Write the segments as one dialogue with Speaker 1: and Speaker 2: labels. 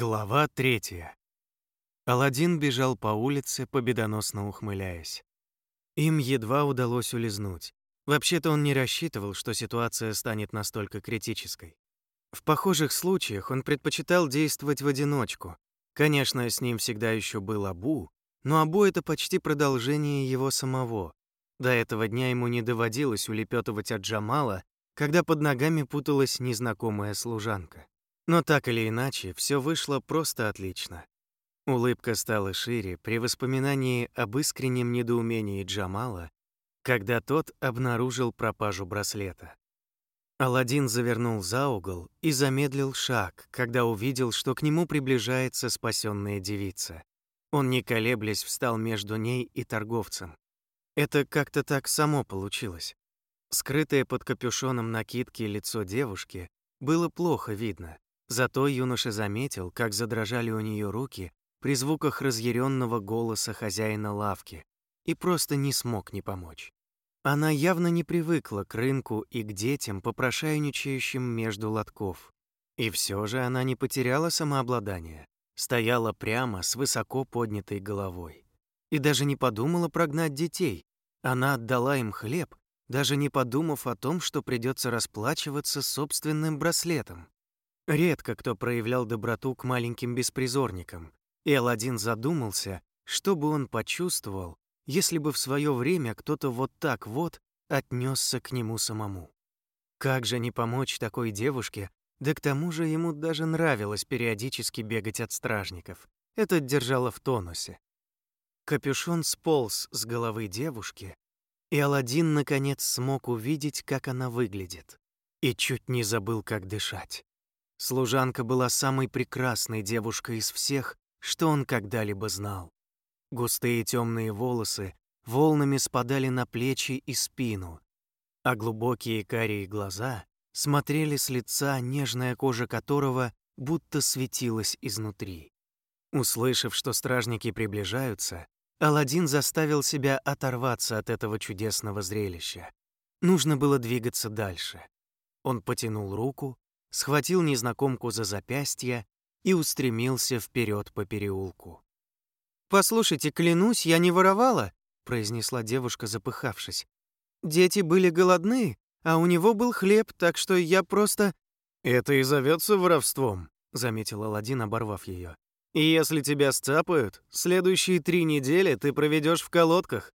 Speaker 1: Глава третья. Аладдин бежал по улице, победоносно ухмыляясь. Им едва удалось улизнуть. Вообще-то он не рассчитывал, что ситуация станет настолько критической. В похожих случаях он предпочитал действовать в одиночку. Конечно, с ним всегда еще был Абу, но Абу — это почти продолжение его самого. До этого дня ему не доводилось улепетывать от Джамала, когда под ногами путалась незнакомая служанка. Но так или иначе, все вышло просто отлично. Улыбка стала шире при воспоминании об искреннем недоумении Джамала, когда тот обнаружил пропажу браслета. Аладдин завернул за угол и замедлил шаг, когда увидел, что к нему приближается спасенная девица. Он, не колеблясь, встал между ней и торговцем. Это как-то так само получилось. Скрытое под капюшоном накидки лицо девушки было плохо видно, Зато юноша заметил, как задрожали у нее руки при звуках разъяренного голоса хозяина лавки и просто не смог не помочь. Она явно не привыкла к рынку и к детям, попрошайничающим между лотков. И все же она не потеряла самообладание, стояла прямо с высоко поднятой головой. И даже не подумала прогнать детей. Она отдала им хлеб, даже не подумав о том, что придется расплачиваться собственным браслетом. Редко кто проявлял доброту к маленьким беспризорникам, и Аладдин задумался, что бы он почувствовал, если бы в свое время кто-то вот так вот отнесся к нему самому. Как же не помочь такой девушке, да к тому же ему даже нравилось периодически бегать от стражников. Это держало в тонусе. Капюшон сполз с головы девушки, и Аладдин наконец смог увидеть, как она выглядит, и чуть не забыл, как дышать. Служанка была самой прекрасной девушкой из всех, что он когда-либо знал. Густые темные волосы волнами спадали на плечи и спину, а глубокие карие глаза смотрели с лица, нежная кожа которого будто светилась изнутри. Услышав, что стражники приближаются, Аладдин заставил себя оторваться от этого чудесного зрелища. Нужно было двигаться дальше. Он потянул руку, схватил незнакомку за запястье и устремился вперед по переулку. «Послушайте, клянусь, я не воровала», — произнесла девушка, запыхавшись. «Дети были голодны, а у него был хлеб, так что я просто...» «Это и зовется воровством», — заметил Аладдин, оборвав ее. «И если тебя сцапают, следующие три недели ты проведешь в колодках».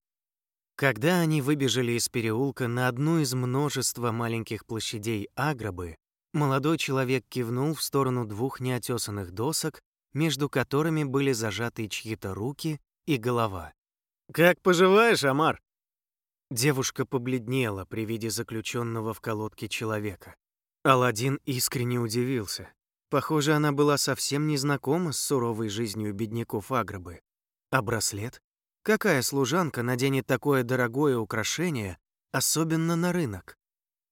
Speaker 1: Когда они выбежали из переулка на одну из множества маленьких площадей Агробы, Молодой человек кивнул в сторону двух неотесанных досок, между которыми были зажаты чьи-то руки и голова. «Как поживаешь, Амар?» Девушка побледнела при виде заключенного в колодке человека. Аладдин искренне удивился. Похоже, она была совсем не знакома с суровой жизнью бедняков Агробы. А браслет? Какая служанка наденет такое дорогое украшение, особенно на рынок?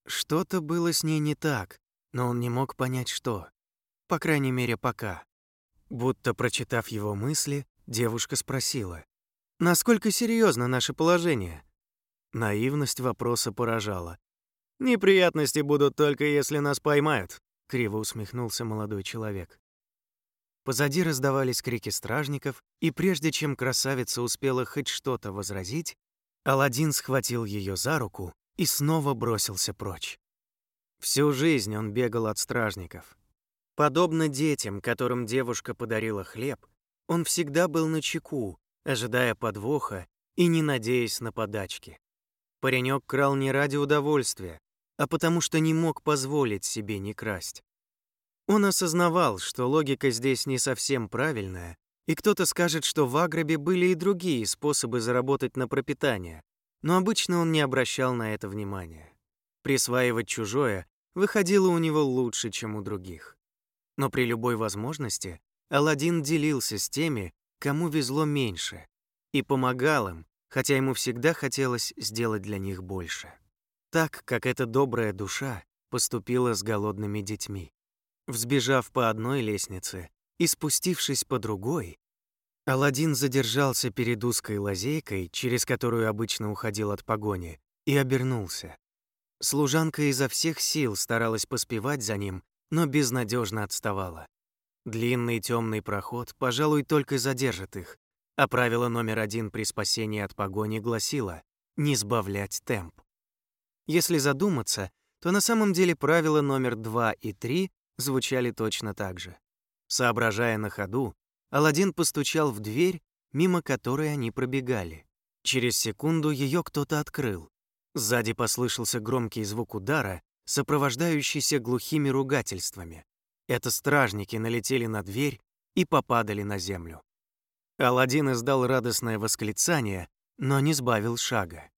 Speaker 1: Что-то было с ней не так, но он не мог понять, что. По крайней мере, пока. Будто прочитав его мысли, девушка спросила, «Насколько серьезно наше положение?» Наивность вопроса поражала. «Неприятности будут только, если нас поймают», — криво усмехнулся молодой человек. Позади раздавались крики стражников, и прежде чем красавица успела хоть что-то возразить, Аладдин схватил ее за руку и снова бросился прочь. Всю жизнь он бегал от стражников. Подобно детям, которым девушка подарила хлеб, он всегда был на чеку, ожидая подвоха и не надеясь на подачки. Паренек крал не ради удовольствия, а потому что не мог позволить себе не красть. Он осознавал, что логика здесь не совсем правильная, и кто-то скажет, что в Агробе были и другие способы заработать на пропитание, но обычно он не обращал на это внимания. Присваивать чужое выходило у него лучше, чем у других. Но при любой возможности Аладдин делился с теми, кому везло меньше, и помогал им, хотя ему всегда хотелось сделать для них больше. Так, как эта добрая душа поступила с голодными детьми. Взбежав по одной лестнице и спустившись по другой, Аладдин задержался перед узкой лазейкой, через которую обычно уходил от погони, и обернулся. Служанка изо всех сил старалась поспевать за ним, но безнадежно отставала. Длинный темный проход, пожалуй, только задержит их, а правило номер один при спасении от погони гласило «не сбавлять темп». Если задуматься, то на самом деле правила номер два и три звучали точно так же. Соображая на ходу, Аладдин постучал в дверь, мимо которой они пробегали. Через секунду ее кто-то открыл. Сзади послышался громкий звук удара, сопровождающийся глухими ругательствами. Это стражники налетели на дверь и попадали на землю. Аладдин издал радостное восклицание, но не сбавил шага.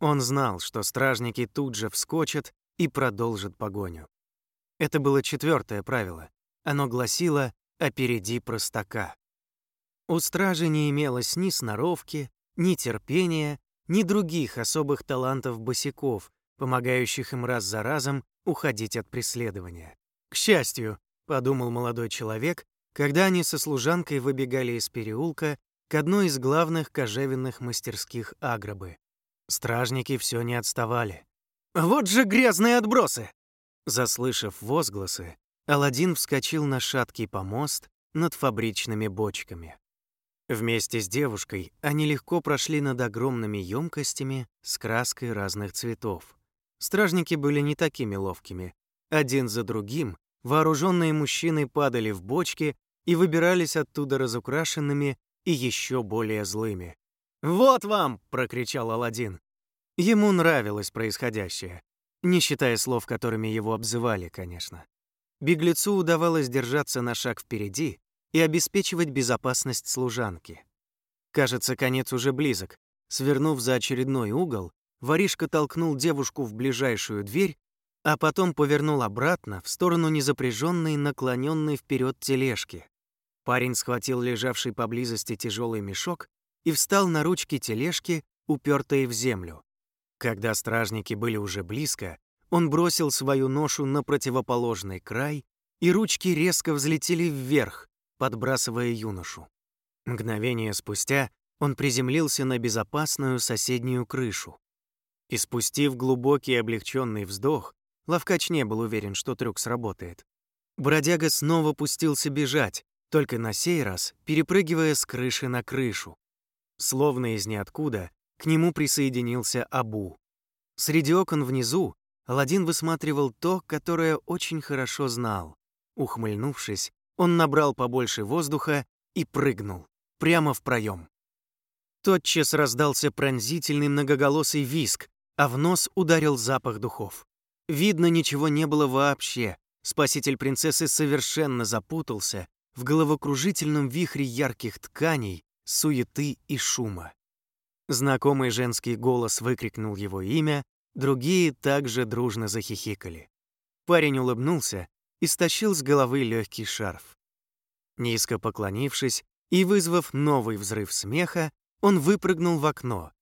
Speaker 1: Он знал, что стражники тут же вскочат и продолжат погоню. Это было четвертое правило. Оно гласило «опереди простака». У стражи не имелось ни сноровки, ни терпения, ни других особых талантов босиков, помогающих им раз за разом уходить от преследования. К счастью, подумал молодой человек, когда они со служанкой выбегали из переулка к одной из главных кожевенных мастерских Агробы. Стражники все не отставали. «Вот же грязные отбросы!» Заслышав возгласы, Аладдин вскочил на шаткий помост над фабричными бочками. Вместе с девушкой они легко прошли над огромными емкостями с краской разных цветов. Стражники были не такими ловкими. Один за другим вооруженные мужчины падали в бочки и выбирались оттуда разукрашенными и еще более злыми. «Вот вам!» — прокричал Аладдин. Ему нравилось происходящее, не считая слов, которыми его обзывали, конечно. Беглецу удавалось держаться на шаг впереди и обеспечивать безопасность служанки. Кажется, конец уже близок. Свернув за очередной угол, воришка толкнул девушку в ближайшую дверь, а потом повернул обратно в сторону незапряженной, наклоненной вперед тележки. Парень схватил лежавший поблизости тяжелый мешок и встал на ручки тележки, упертые в землю. Когда стражники были уже близко, он бросил свою ношу на противоположный край, и ручки резко взлетели вверх, подбрасывая юношу. Мгновение спустя он приземлился на безопасную соседнюю крышу. И спустив глубокий облегченный вздох, Лавкач не был уверен, что трюк сработает. Бродяга снова пустился бежать, только на сей раз перепрыгивая с крыши на крышу. Словно из ниоткуда к нему присоединился Абу. Среди окон внизу Аладдин высматривал то, которое очень хорошо знал. Ухмыльнувшись, он набрал побольше воздуха и прыгнул прямо в проем. Тотчас раздался пронзительный многоголосый виск, а в нос ударил запах духов. Видно, ничего не было вообще. Спаситель принцессы совершенно запутался в головокружительном вихре ярких тканей, суеты и шума. Знакомый женский голос выкрикнул его имя, другие также дружно захихикали. Парень улыбнулся и стащил с головы легкий шарф. Низко поклонившись и вызвав новый взрыв смеха, он выпрыгнул в окно,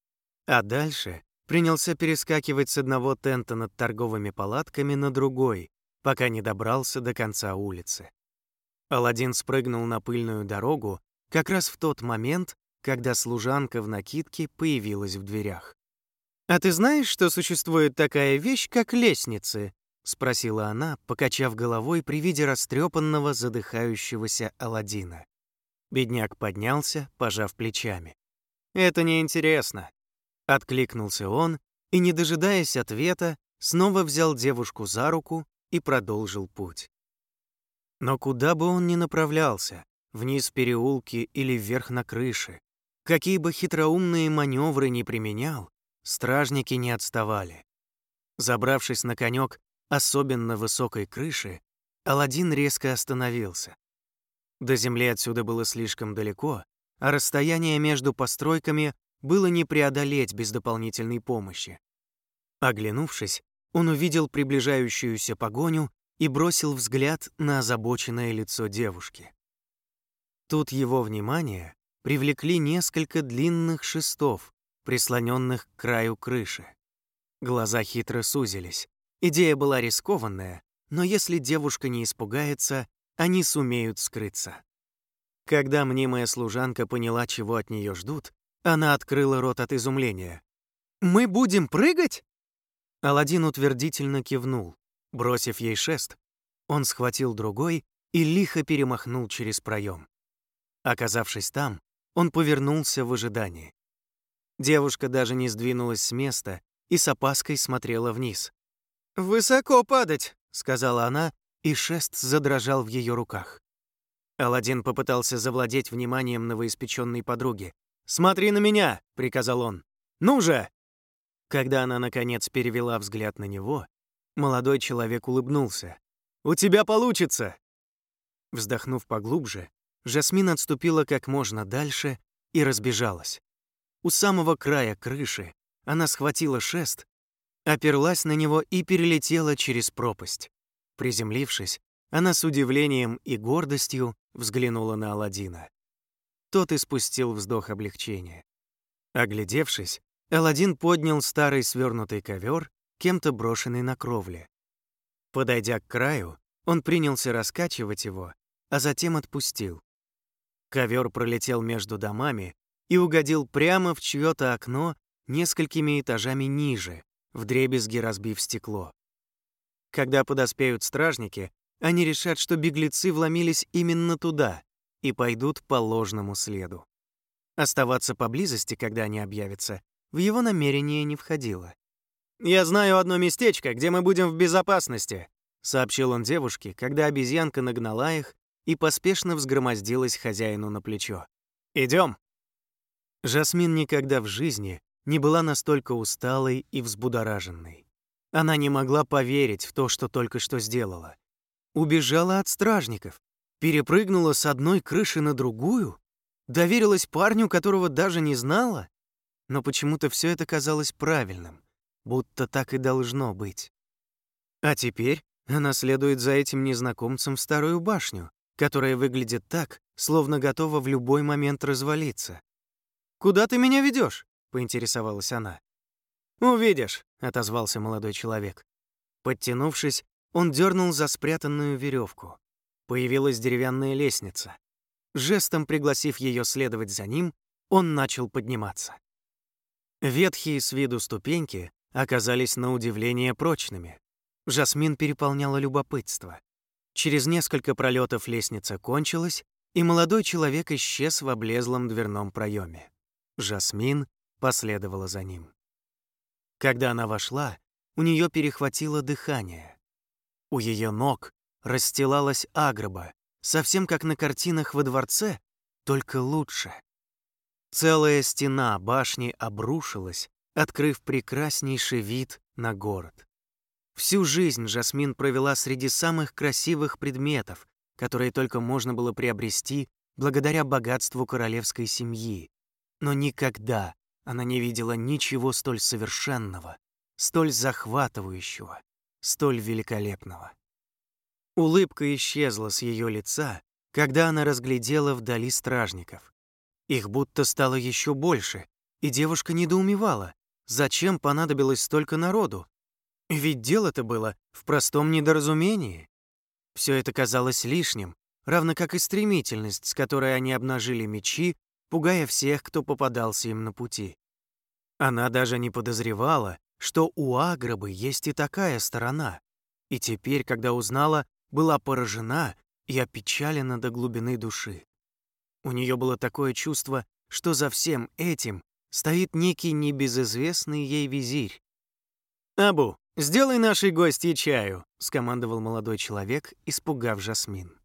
Speaker 1: а дальше принялся перескакивать с одного тента над торговыми палатками на другой, пока не добрался до конца улицы. Аладдин спрыгнул на пыльную дорогу как раз в тот момент, когда служанка в накидке появилась в дверях. «А ты знаешь, что существует такая вещь, как лестницы?» — спросила она, покачав головой при виде растрепанного, задыхающегося Аладдина. Бедняк поднялся, пожав плечами. «Это неинтересно. Откликнулся он и, не дожидаясь ответа, снова взял девушку за руку и продолжил путь. Но куда бы он ни направлялся, вниз переулки или вверх на крыше, какие бы хитроумные маневры ни применял, стражники не отставали. Забравшись на конек особенно высокой крыши, Аладдин резко остановился. До земли отсюда было слишком далеко, а расстояние между постройками было не преодолеть без дополнительной помощи. Оглянувшись, он увидел приближающуюся погоню и бросил взгляд на озабоченное лицо девушки. Тут его внимание привлекли несколько длинных шестов, прислоненных к краю крыши. Глаза хитро сузились. Идея была рискованная, но если девушка не испугается, они сумеют скрыться. Когда мнимая служанка поняла, чего от нее ждут, она открыла рот от изумления. «Мы будем прыгать?» Аладдин утвердительно кивнул. Бросив ей шест, он схватил другой и лихо перемахнул через проем. Оказавшись там, он повернулся в ожидании. Девушка даже не сдвинулась с места и с опаской смотрела вниз. «Высоко падать», — сказала она, и шест задрожал в ее руках. Аладдин попытался завладеть вниманием новоиспеченной подруги. «Смотри на меня!» — приказал он. «Ну же!» Когда она, наконец, перевела взгляд на него, молодой человек улыбнулся. «У тебя получится!» Вздохнув поглубже, Жасмин отступила как можно дальше и разбежалась. У самого края крыши она схватила шест, оперлась на него и перелетела через пропасть. Приземлившись, она с удивлением и гордостью взглянула на Аладдина. Тот испустил вздох облегчения. Оглядевшись, Аладдин поднял старый свернутый ковер, кем-то брошенный на кровле. Подойдя к краю, он принялся раскачивать его, а затем отпустил. Ковер пролетел между домами и угодил прямо в чьё-то окно несколькими этажами ниже, вдребезги разбив стекло. Когда подоспеют стражники, они решат, что беглецы вломились именно туда и пойдут по ложному следу. Оставаться поблизости, когда они объявятся, в его намерение не входило. «Я знаю одно местечко, где мы будем в безопасности», сообщил он девушке, когда обезьянка нагнала их и поспешно взгромоздилась хозяину на плечо. Идем. Жасмин никогда в жизни не была настолько усталой и взбудораженной. Она не могла поверить в то, что только что сделала. Убежала от стражников, перепрыгнула с одной крыши на другую, доверилась парню, которого даже не знала, но почему-то все это казалось правильным, будто так и должно быть. А теперь она следует за этим незнакомцем в старую башню, которая выглядит так, словно готова в любой момент развалиться. «Куда ты меня ведешь? Поинтересовалась она. «Увидишь», — отозвался молодой человек. Подтянувшись, он дернул за спрятанную веревку. Появилась деревянная лестница. Жестом пригласив ее следовать за ним, он начал подниматься. Ветхие с виду ступеньки оказались на удивление прочными. Жасмин переполняла любопытство. Через несколько пролетов лестница кончилась, и молодой человек исчез в облезлом дверном проеме. Жасмин последовала за ним. Когда она вошла, у нее перехватило дыхание. У ее ног расстилалась агроба, совсем как на картинах во дворце, только лучше. Целая стена башни обрушилась, открыв прекраснейший вид на город. Всю жизнь Жасмин провела среди самых красивых предметов, которые только можно было приобрести благодаря богатству королевской семьи. Но никогда она не видела ничего столь совершенного, столь захватывающего, столь великолепного. Улыбка исчезла с ее лица, когда она разглядела вдали стражников. Их будто стало еще больше, и девушка недоумевала, зачем понадобилось столько народу. Ведь дело-то было в простом недоразумении. Все это казалось лишним, равно как и стремительность, с которой они обнажили мечи, пугая всех, кто попадался им на пути. Она даже не подозревала, что у Агробы есть и такая сторона, и теперь, когда узнала, была поражена и опечалена до глубины души. У нее было такое чувство, что за всем этим стоит некий небезызвестный ей визирь. «Абу, сделай нашей гости чаю», — скомандовал молодой человек, испугав Жасмин.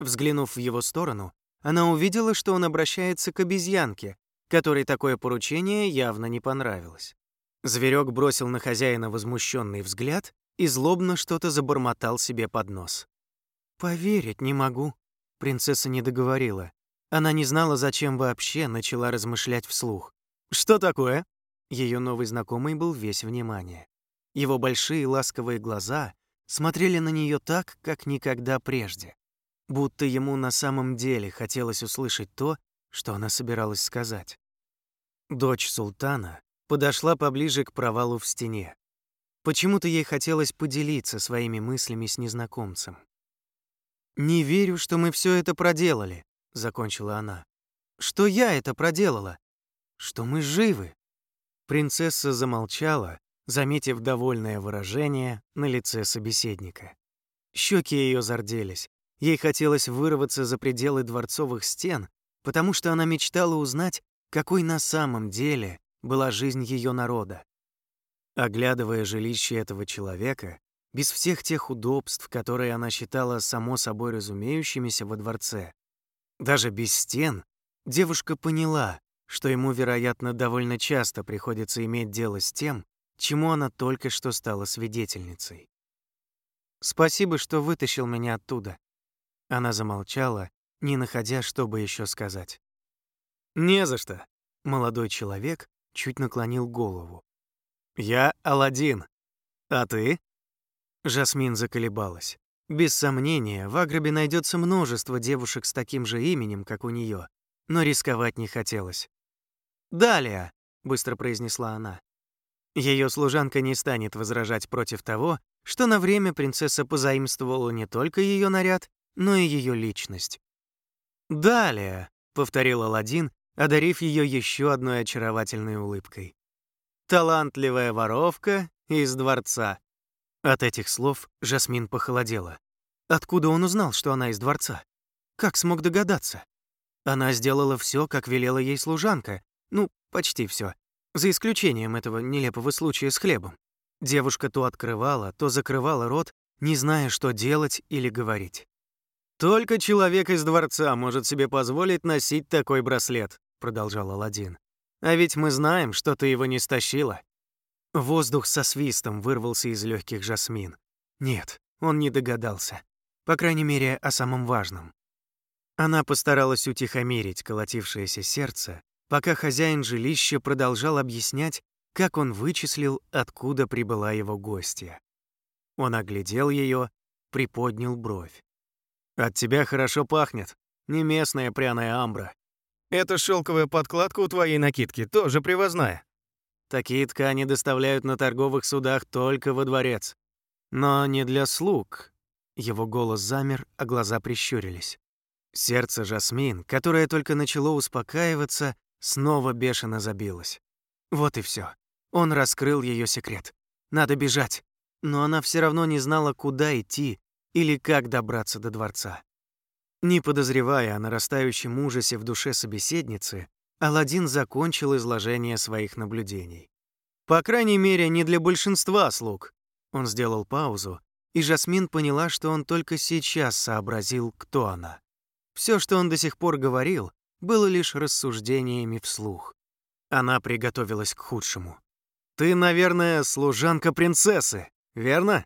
Speaker 1: Взглянув в его сторону, она увидела, что он обращается к обезьянке, которой такое поручение явно не понравилось. Зверек бросил на хозяина возмущенный взгляд и злобно что-то забормотал себе под нос. «Поверить не могу», — принцесса не договорила. Она не знала, зачем вообще начала размышлять вслух. «Что такое?» Ее новый знакомый был весь внимание. Его большие ласковые глаза смотрели на нее так, как никогда прежде будто ему на самом деле хотелось услышать то, что она собиралась сказать. Дочь султана подошла поближе к провалу в стене. Почему-то ей хотелось поделиться своими мыслями с незнакомцем. «Не верю, что мы все это проделали», — закончила она. «Что я это проделала? Что мы живы?» Принцесса замолчала, заметив довольное выражение на лице собеседника. Щеки ее зарделись, Ей хотелось вырваться за пределы дворцовых стен, потому что она мечтала узнать, какой на самом деле была жизнь ее народа. Оглядывая жилище этого человека, без всех тех удобств, которые она считала само собой разумеющимися во дворце, даже без стен, девушка поняла, что ему, вероятно, довольно часто приходится иметь дело с тем, чему она только что стала свидетельницей. «Спасибо, что вытащил меня оттуда». Она замолчала, не находя, что бы еще сказать. «Не за что», — молодой человек чуть наклонил голову. «Я Аладдин. А ты?» Жасмин заколебалась. Без сомнения, в Агробе найдется множество девушек с таким же именем, как у нее, но рисковать не хотелось. «Далее», — быстро произнесла она. Ее служанка не станет возражать против того, что на время принцесса позаимствовала не только ее наряд, но и ее личность. «Далее», — повторил Аладдин, одарив ее еще одной очаровательной улыбкой. «Талантливая воровка из дворца». От этих слов Жасмин похолодела. Откуда он узнал, что она из дворца? Как смог догадаться? Она сделала все, как велела ей служанка. Ну, почти все, За исключением этого нелепого случая с хлебом. Девушка то открывала, то закрывала рот, не зная, что делать или говорить. «Только человек из дворца может себе позволить носить такой браслет», — продолжал Аладдин. «А ведь мы знаем, что ты его не стащила». Воздух со свистом вырвался из легких Жасмин. Нет, он не догадался. По крайней мере, о самом важном. Она постаралась утихомирить колотившееся сердце, пока хозяин жилища продолжал объяснять, как он вычислил, откуда прибыла его гостья. Он оглядел ее, приподнял бровь. От тебя хорошо пахнет. Не местная пряная амбра. Эта шелковая подкладка у твоей накидки тоже привозная. Такие ткани доставляют на торговых судах только во дворец. Но не для слуг. Его голос замер, а глаза прищурились. Сердце Жасмин, которое только начало успокаиваться, снова бешено забилось. Вот и все. Он раскрыл ее секрет. Надо бежать. Но она все равно не знала, куда идти, или как добраться до дворца. Не подозревая о нарастающем ужасе в душе собеседницы, Аладдин закончил изложение своих наблюдений. По крайней мере, не для большинства слуг. Он сделал паузу, и Жасмин поняла, что он только сейчас сообразил, кто она. Все, что он до сих пор говорил, было лишь рассуждениями вслух. Она приготовилась к худшему. «Ты, наверное, служанка принцессы, верно?»